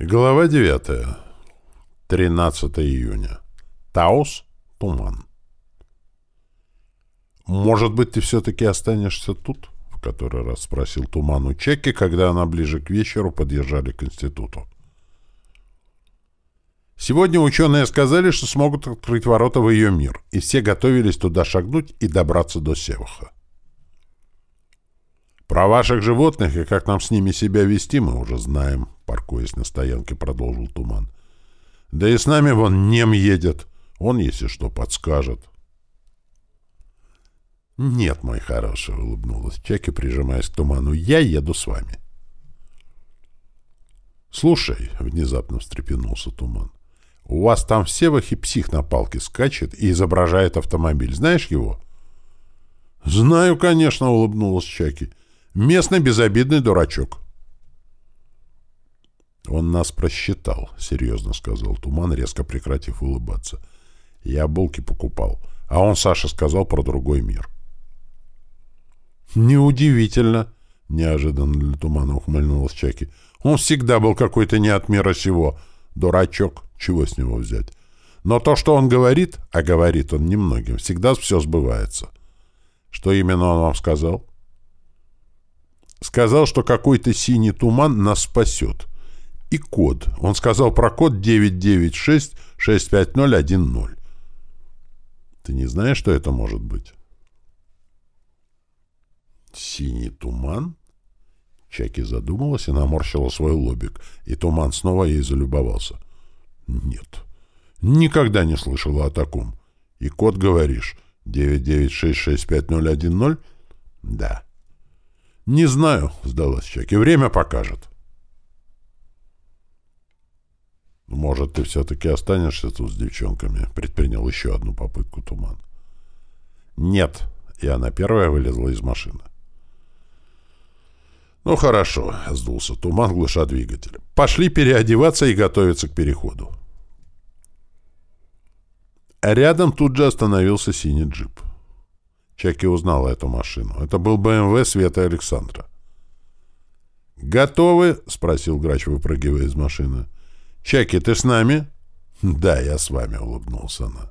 Глава 9. 13 июня. Таус. Туман. «Может быть, ты все-таки останешься тут?» — в который раз спросил Туман у Чеки, когда она ближе к вечеру подъезжали к институту. Сегодня ученые сказали, что смогут открыть ворота в ее мир, и все готовились туда шагнуть и добраться до Севаха. Про ваших животных и как нам с ними себя вести мы уже знаем, паркуясь на стоянке, продолжил Туман. Да и с нами вон нем едет. Он, если что, подскажет. Нет, мой хороший, улыбнулась Чаки, прижимаясь к Туману. Я еду с вами. Слушай, внезапно встрепенулся Туман. У вас там в Севахе псих на палке скачет и изображает автомобиль. Знаешь его? Знаю, конечно, улыбнулась Чаки. Местный безобидный дурачок. Он нас просчитал, серьезно сказал Туман, резко прекратив улыбаться. Я булки покупал, а он Саше сказал про другой мир. Неудивительно, неожиданно для Тумана ухмыльнулась Чаки. Он всегда был какой-то не от мира сего. Дурачок, чего с него взять? Но то, что он говорит, а говорит он немногим, всегда все сбывается. Что именно он вам сказал? — Сказал, что какой-то синий туман нас спасет. И код. Он сказал про код 996-65010. Ты не знаешь, что это может быть? Синий туман? Чаки задумалась и наморщила свой лобик, и туман снова ей залюбовался. Нет, никогда не слышала о таком. И код говоришь, 9966510? Да. «Не знаю», — сдалась Чаки. «Время покажет». «Может, ты все-таки останешься тут с девчонками?» — предпринял еще одну попытку Туман. «Нет», — и она первая вылезла из машины. «Ну хорошо», — сдулся Туман, глуша двигателя. «Пошли переодеваться и готовиться к переходу». Рядом тут же остановился синий джип. Чаки узнала эту машину. Это был БМВ Света Александра. «Готовы?» — спросил грач, выпрыгивая из машины. «Чаки, ты с нами?» «Да, я с вами», — улыбнулся она.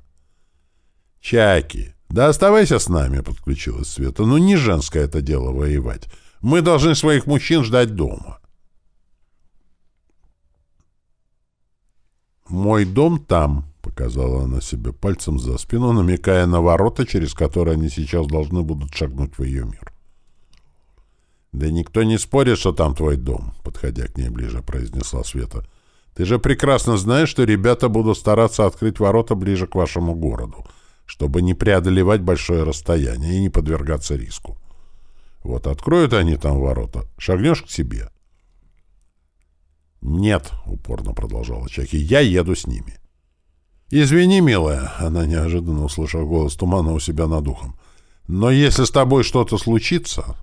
«Чаки, да оставайся с нами», — подключилась Света. «Ну, не женское это дело воевать. Мы должны своих мужчин ждать дома». «Мой дом там», Показала она себе пальцем за спину, намекая на ворота, через которые они сейчас должны будут шагнуть в ее мир. «Да никто не спорит, что там твой дом», — подходя к ней ближе, произнесла Света. «Ты же прекрасно знаешь, что ребята будут стараться открыть ворота ближе к вашему городу, чтобы не преодолевать большое расстояние и не подвергаться риску. Вот откроют они там ворота, шагнешь к себе». «Нет», — упорно продолжала Чаки, — «я еду с ними». «Извини, милая», — она неожиданно услышала голос тумана у себя над ухом. «Но если с тобой что-то случится...»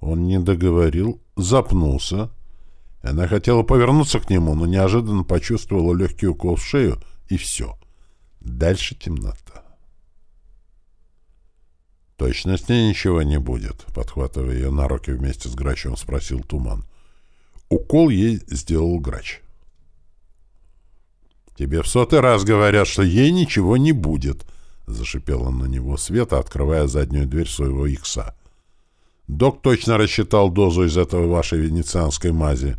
Он не договорил, запнулся. Она хотела повернуться к нему, но неожиданно почувствовала легкий укол в шею, и все. Дальше темнота. «Точно с ней ничего не будет?» — подхватывая ее на руки вместе с Грачем, спросил Туман. Укол ей сделал Грач. «Тебе в сотый раз говорят, что ей ничего не будет», — зашипела на него Света, открывая заднюю дверь своего икса. «Док точно рассчитал дозу из этого вашей венецианской мази.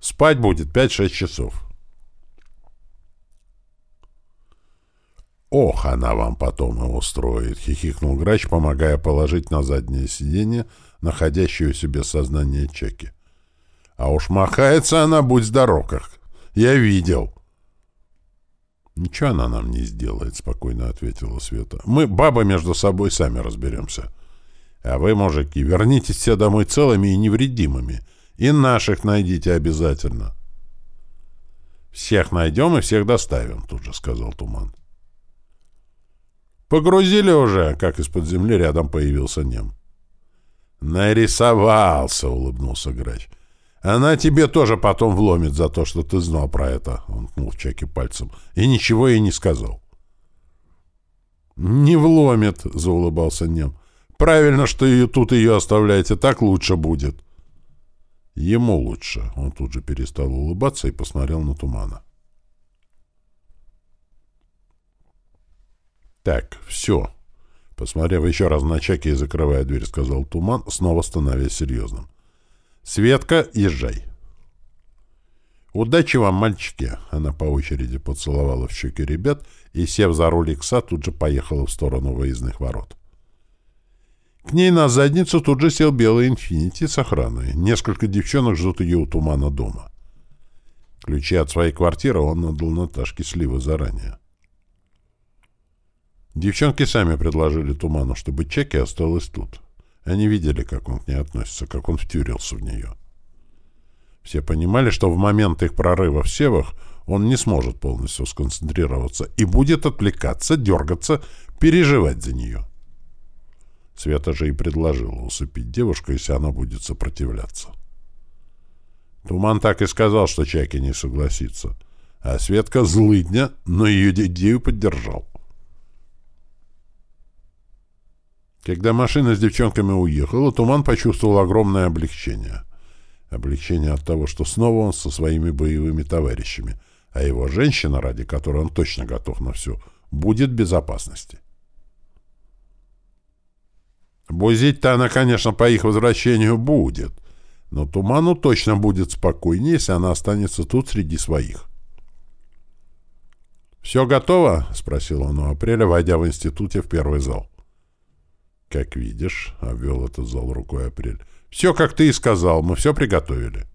Спать будет пять-шесть часов». «Ох, она вам потом и устроит!» — хихикнул грач, помогая положить на заднее сиденье находящуюся без сознания чеки. «А уж махается она, будь здоров Я видел!» «Ничего она нам не сделает», — спокойно ответила Света. «Мы, бабы, между собой сами разберемся. А вы, мужики, вернитесь все домой целыми и невредимыми. И наших найдите обязательно». «Всех найдем и всех доставим», — тут же сказал Туман. «Погрузили уже», — как из-под земли рядом появился Нем. «Нарисовался», — улыбнулся Грач. Она тебе тоже потом вломит за то, что ты знал про это, — он ткнул в чеке пальцем, — и ничего ей не сказал. — Не вломит, — заулыбался Нем. — Правильно, что ее, тут ее оставляете, так лучше будет. — Ему лучше. Он тут же перестал улыбаться и посмотрел на тумана. Так, все. Посмотрев еще раз на чеки и закрывая дверь, сказал туман, снова становясь серьезным. Светка, езжай. «Удачи вам, мальчики!» Она по очереди поцеловала в щеки ребят и, сев за руль икса, тут же поехала в сторону выездных ворот. К ней на задницу тут же сел белый «Инфинити» с охраной. Несколько девчонок ждут ее у тумана дома. Ключи от своей квартиры он отдал Наташке Сливы заранее. Девчонки сами предложили Туману, чтобы Чеки осталась тут. Они видели, как он к ней относится, как он втюрился в нее. Все понимали, что в момент их прорыва в севах он не сможет полностью сконцентрироваться и будет отвлекаться, дергаться, переживать за нее. Света же и предложила усыпить девушку, если она будет сопротивляться. Туман так и сказал, что Чаки не согласится. А Светка злыдня, но ее идею поддержал. Когда машина с девчонками уехала, Туман почувствовал огромное облегчение. Облегчение от того, что снова он со своими боевыми товарищами, а его женщина, ради которой он точно готов на все, будет в безопасности. Бузить-то она, конечно, по их возвращению будет, но Туману точно будет спокойнее, если она останется тут среди своих. «Все готово?» — спросил он у Апреля, войдя в институте в первый зал. «Как видишь», — обвел этот зал рукой Апрель, все, как ты и сказал, мы все приготовили.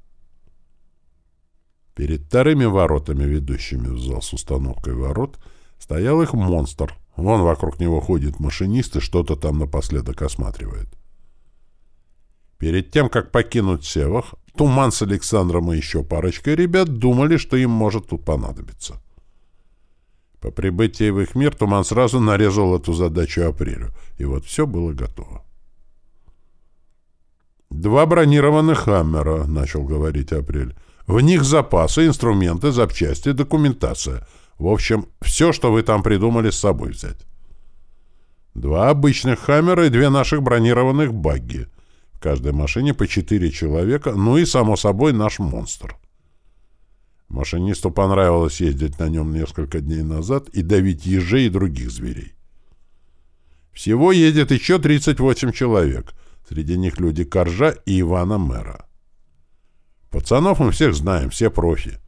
Перед вторыми воротами, ведущими в зал с установкой ворот, стоял их монстр. Вон вокруг него ходит машинист и что-то там напоследок осматривает. Перед тем, как покинуть Севах, Туман с Александром и еще парочкой ребят думали, что им может тут понадобиться. По прибытии в их мир Туман сразу нарезал эту задачу Апрелю, и вот все было готово. «Два бронированных «Хаммера», — начал говорить Апрель. «В них запасы, инструменты, запчасти, документация. В общем, все, что вы там придумали с собой взять. Два обычных «Хаммера» и две наших бронированных «Багги». В каждой машине по четыре человека, ну и, само собой, наш «Монстр». Машинисту понравилось ездить на нем несколько дней назад и давить ежей и других зверей. Всего едет еще 38 человек — Среди них люди Коржа и Ивана Мэра. Пацанов мы всех знаем, все профи.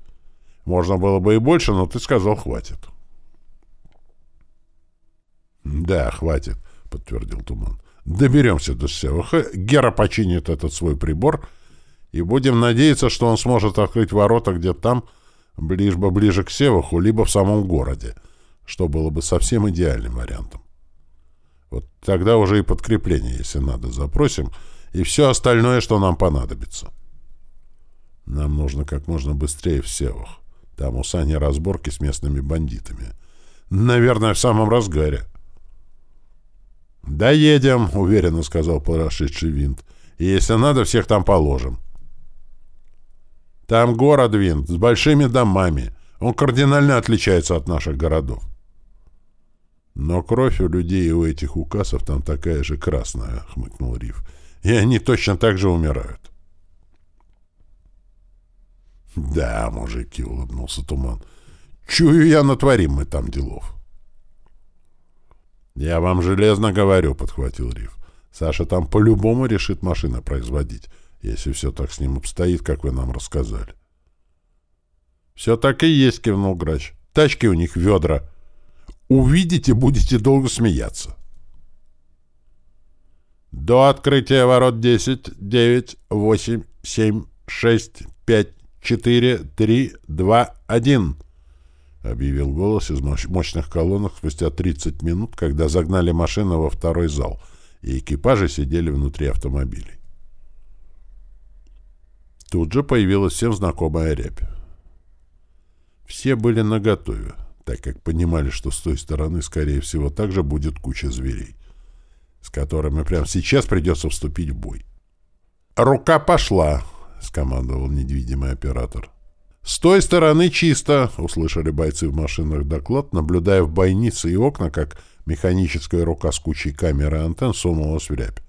Можно было бы и больше, но ты сказал, хватит. Да, хватит, подтвердил Туман. Доберемся до Севаха, Гера починит этот свой прибор, и будем надеяться, что он сможет открыть ворота где-то там, либо ближе к Севаху, либо в самом городе, что было бы совсем идеальным вариантом. Вот тогда уже и подкрепление, если надо, запросим, и все остальное, что нам понадобится. Нам нужно как можно быстрее в Севах. Там у Сани разборки с местными бандитами. Наверное, в самом разгаре. «Доедем», — уверенно сказал прошедший винт. «И если надо, всех там положим». «Там город, винт, с большими домами. Он кардинально отличается от наших городов. Но кровь у людей и у этих указов там такая же красная, — хмыкнул Риф. И они точно так же умирают. Да, мужики, — улыбнулся Туман. Чую я, натворим мы там делов. Я вам железно говорю, — подхватил Риф. Саша там по-любому решит машина производить, если все так с ним обстоит, как вы нам рассказали. Все так и есть, — кивнул Грач. Тачки у них ведра. — Увидите, будете долго смеяться. До открытия ворот 10, 9, 8, 7, 6, 5, 4, 3, 2, 1, объявил голос из мощных колонок спустя 30 минут, когда загнали машину во второй зал, и экипажи сидели внутри автомобилей. Тут же появилась всем знакомая рябь. Все были наготове так как понимали, что с той стороны, скорее всего, также будет куча зверей, с которыми прямо сейчас придется вступить в бой. «Рука пошла!» — скомандовал невидимый оператор. «С той стороны чисто!» — услышали бойцы в машинах доклад, наблюдая в бойнице и окна, как механическая рука с кучей камеры и антенн сунулась в рябь.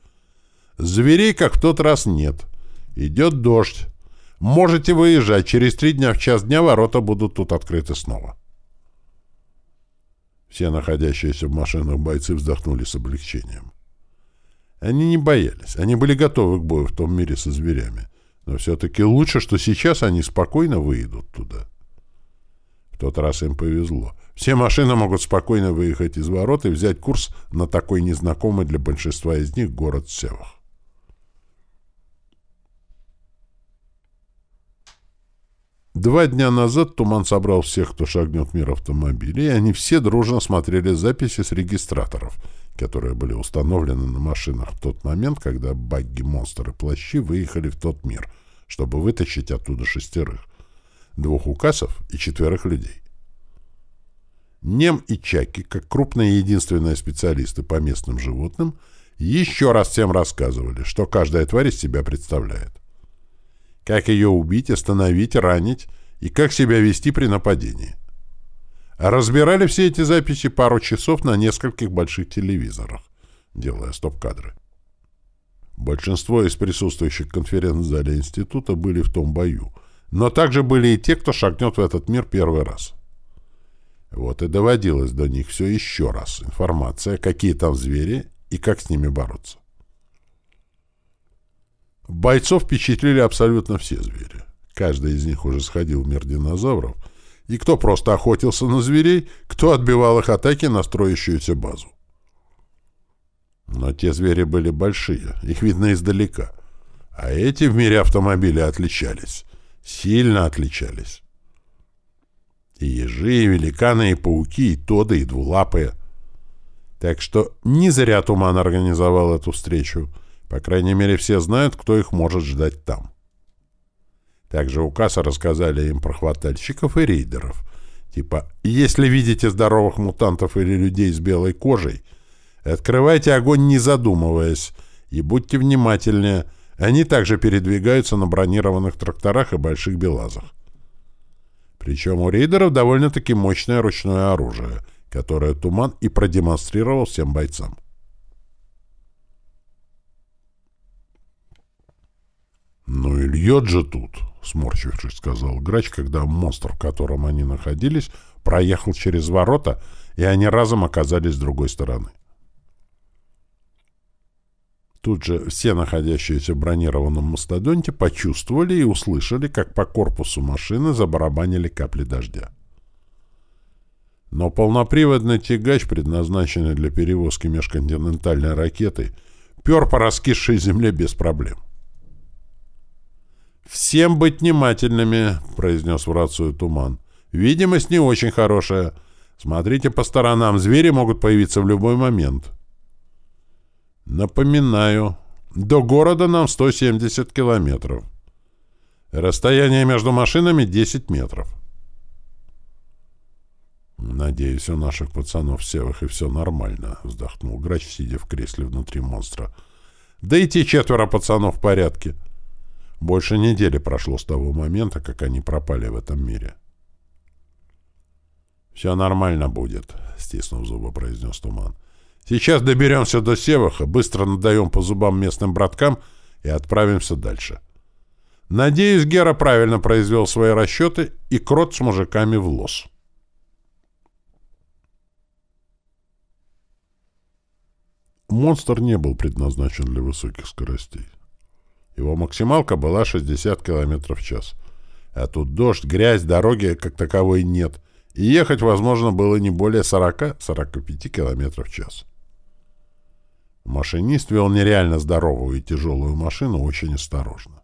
«Зверей, как в тот раз, нет. Идет дождь. Можете выезжать. Через три дня в час дня ворота будут тут открыты снова. Все находящиеся в машинах бойцы вздохнули с облегчением. Они не боялись. Они были готовы к бою в том мире со зверями. Но все-таки лучше, что сейчас они спокойно выйдут туда. В тот раз им повезло. Все машины могут спокойно выехать из ворот и взять курс на такой незнакомый для большинства из них город Севах. Два дня назад Туман собрал всех, кто шагнет в мир автомобилей, и они все дружно смотрели записи с регистраторов, которые были установлены на машинах в тот момент, когда багги, монстры, плащи выехали в тот мир, чтобы вытащить оттуда шестерых, двух указов и четверых людей. Нем и Чаки, как крупные единственные специалисты по местным животным, еще раз всем рассказывали, что каждая тварь из себя представляет как ее убить, остановить, ранить и как себя вести при нападении. разбирали все эти записи пару часов на нескольких больших телевизорах, делая стоп-кадры. Большинство из присутствующих в конференц-зале института были в том бою, но также были и те, кто шагнет в этот мир первый раз. Вот и доводилось до них все еще раз. Информация, какие там звери и как с ними бороться. Бойцов впечатлили абсолютно все звери. Каждый из них уже сходил в мир динозавров, и кто просто охотился на зверей, кто отбивал их атаки на строящуюся базу. Но те звери были большие, их видно издалека. А эти в мире автомобилей отличались. Сильно отличались. И ежи, и великаны, и пауки, и тоды, и двулапые. Так что не зря Туман организовал эту встречу — по крайней мере, все знают, кто их может ждать там. Также у касса рассказали им про хватальщиков и рейдеров. Типа, если видите здоровых мутантов или людей с белой кожей, открывайте огонь не задумываясь и будьте внимательнее. Они также передвигаются на бронированных тракторах и больших белазах. Причем у рейдеров довольно-таки мощное ручное оружие, которое Туман и продемонстрировал всем бойцам. «Ну и льет же тут», — сморщившись, сказал Грач, когда монстр, в котором они находились, проехал через ворота, и они разом оказались с другой стороны. Тут же все находящиеся в бронированном мастодонте почувствовали и услышали, как по корпусу машины забарабанили капли дождя. Но полноприводный тягач, предназначенный для перевозки межконтинентальной ракеты, пер по раскисшей земле без проблем. «Всем быть внимательными», — произнес в рацию Туман. «Видимость не очень хорошая. Смотрите по сторонам, звери могут появиться в любой момент». «Напоминаю, до города нам 170 километров. Расстояние между машинами 10 метров». «Надеюсь, у наших пацанов севах и все нормально», — вздохнул Грач, сидя в кресле внутри монстра. «Да и те четверо пацанов в порядке». Больше недели прошло с того момента, как они пропали в этом мире. «Все нормально будет», — стиснув зубы, произнес Туман. «Сейчас доберемся до Севаха, быстро надаем по зубам местным браткам и отправимся дальше. Надеюсь, Гера правильно произвел свои расчеты и крот с мужиками в лос». Монстр не был предназначен для высоких скоростей. Его максималка была 60 км в час. А тут дождь, грязь, дороги как таковой нет. И ехать, возможно, было не более 40-45 км в час. Машинист вел нереально здоровую и тяжелую машину очень осторожно.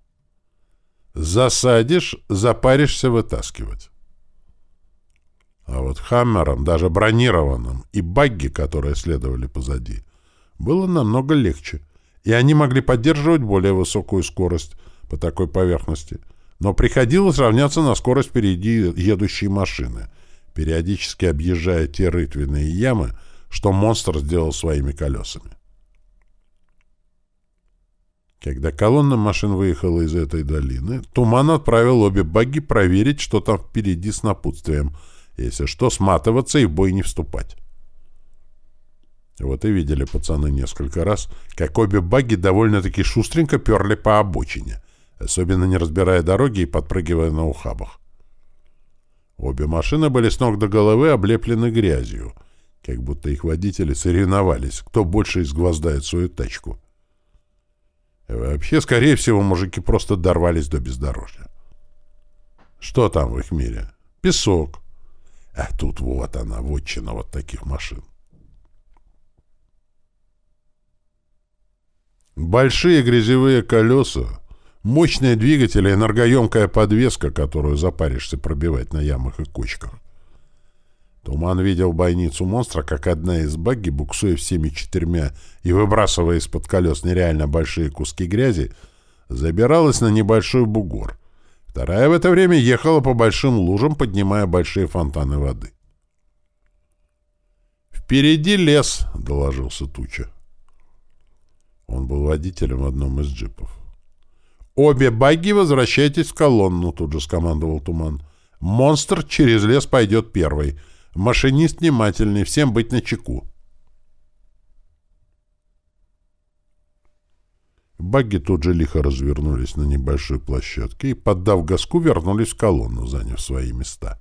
Засадишь, запаришься вытаскивать. А вот Хаммером, даже бронированным, и багги, которые следовали позади, было намного легче — и они могли поддерживать более высокую скорость по такой поверхности. Но приходилось равняться на скорость впереди едущей машины, периодически объезжая те рытвенные ямы, что монстр сделал своими колесами. Когда колонна машин выехала из этой долины, Туман отправил обе багги проверить, что там впереди с напутствием, если что, сматываться и в бой не вступать. Вот и видели пацаны несколько раз, как обе багги довольно-таки шустренько перли по обочине, особенно не разбирая дороги и подпрыгивая на ухабах. Обе машины были с ног до головы облеплены грязью, как будто их водители соревновались, кто больше изгвоздает свою тачку. Вообще, скорее всего, мужики просто дорвались до бездорожья. Что там в их мире? Песок. А тут вот она, вотчина вот таких машин. Большие грязевые колеса, мощные двигатели, энергоемкая подвеска, которую запаришься пробивать на ямах и кочках. Туман видел бойницу монстра, как одна из багги, буксуя всеми четырьмя и выбрасывая из-под колес нереально большие куски грязи, забиралась на небольшой бугор. Вторая в это время ехала по большим лужам, поднимая большие фонтаны воды. «Впереди лес», — доложился Туча. Он был водителем в одном из джипов. «Обе багги возвращайтесь в колонну», — тут же скомандовал Туман. «Монстр через лес пойдет первый. Машинист внимательный, всем быть начеку». Багги тут же лихо развернулись на небольшой площадке и, поддав газку, вернулись в колонну, заняв свои места.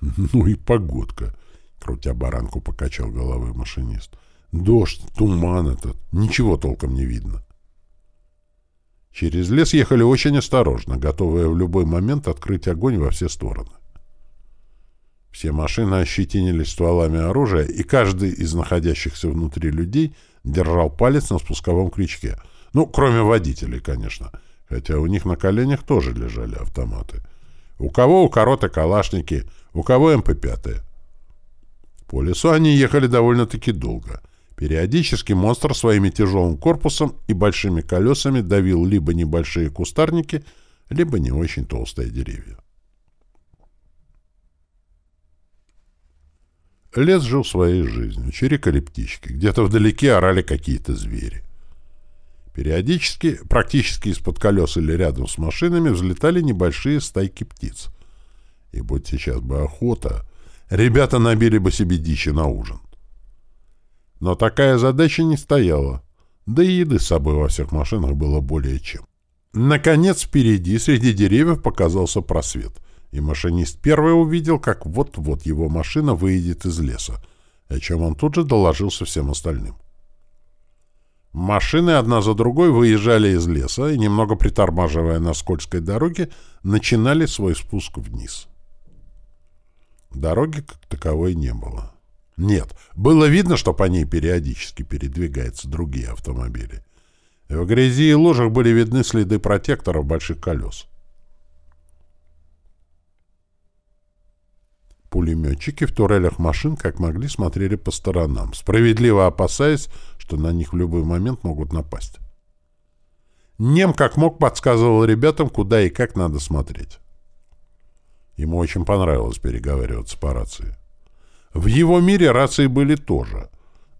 «Ну и погодка!» — крутя баранку, покачал головой машинист. Дождь, туман этот, ничего толком не видно. Через лес ехали очень осторожно, готовые в любой момент открыть огонь во все стороны. Все машины ощетинились стволами оружия, и каждый из находящихся внутри людей держал палец на спусковом крючке. Ну, кроме водителей, конечно, хотя у них на коленях тоже лежали автоматы. У кого у короты калашники, у кого МП-5. Эм По лесу они ехали довольно-таки долго — Периодически монстр своими тяжелым корпусом и большими колесами давил либо небольшие кустарники, либо не очень толстые деревья. Лес жил своей жизнью, чирикали птички, где-то вдалеке орали какие-то звери. Периодически, практически из-под колес или рядом с машинами, взлетали небольшие стайки птиц. И будь сейчас бы охота, ребята набили бы себе дичи на ужин. Но такая задача не стояла. Да и еды с собой во всех машинах было более чем. Наконец, впереди, среди деревьев, показался просвет. И машинист первый увидел, как вот-вот его машина выйдет из леса, о чем он тут же доложился всем остальным. Машины одна за другой выезжали из леса и, немного притормаживая на скользкой дороге, начинали свой спуск вниз. Дороги как таковой не было. Нет, было видно, что по ней периодически передвигаются другие автомобили. В грязи и лужах были видны следы протекторов больших колес. Пулеметчики в турелях машин как могли смотрели по сторонам, справедливо опасаясь, что на них в любой момент могут напасть. Нем как мог подсказывал ребятам, куда и как надо смотреть. Ему очень понравилось переговариваться по рации. В его мире рации были тоже.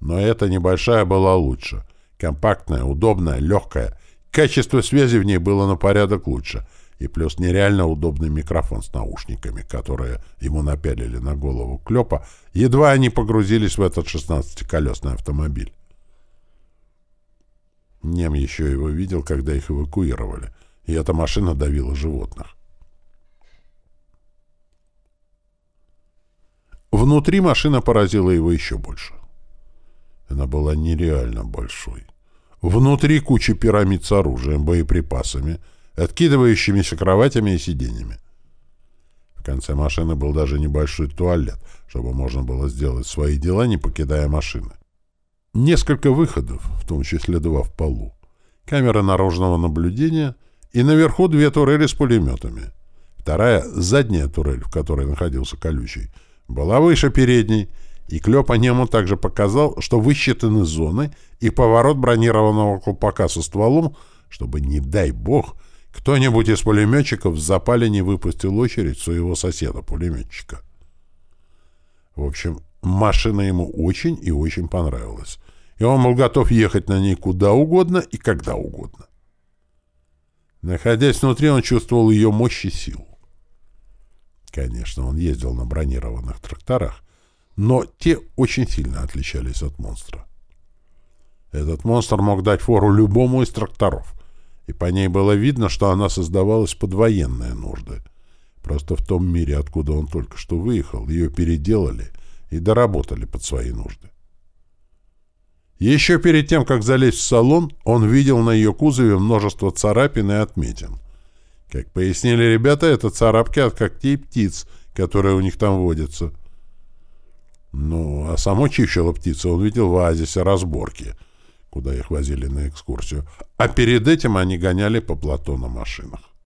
Но эта небольшая была лучше. Компактная, удобная, легкая. Качество связи в ней было на порядок лучше. И плюс нереально удобный микрофон с наушниками, которые ему напялили на голову клепа, едва они погрузились в этот 16-колесный автомобиль. Нем еще его видел, когда их эвакуировали, и эта машина давила животных. Внутри машина поразила его еще больше. Она была нереально большой. Внутри куча пирамид с оружием, боеприпасами, откидывающимися кроватями и сиденьями. В конце машины был даже небольшой туалет, чтобы можно было сделать свои дела, не покидая машины. Несколько выходов, в том числе два в полу. Камера наружного наблюдения и наверху две турели с пулеметами. Вторая — задняя турель, в которой находился колючий — была выше передней, и Клёпа нему также показал, что высчитаны зоны и поворот бронированного колпака со стволом, чтобы, не дай бог, кто-нибудь из пулеметчиков в запале не выпустил очередь своего соседа-пулеметчика. В общем, машина ему очень и очень понравилась, и он был готов ехать на ней куда угодно и когда угодно. Находясь внутри, он чувствовал ее мощь и силу. Конечно, он ездил на бронированных тракторах, но те очень сильно отличались от монстра. Этот монстр мог дать фору любому из тракторов, и по ней было видно, что она создавалась под военные нужды. Просто в том мире, откуда он только что выехал, ее переделали и доработали под свои нужды. Еще перед тем, как залезть в салон, он видел на ее кузове множество царапин и отметин. Как пояснили ребята, это царапки от когтей птиц, которые у них там водятся. Ну, а само чищело птицы он видел в оазисе разборки, куда их возили на экскурсию. А перед этим они гоняли по плато на машинах.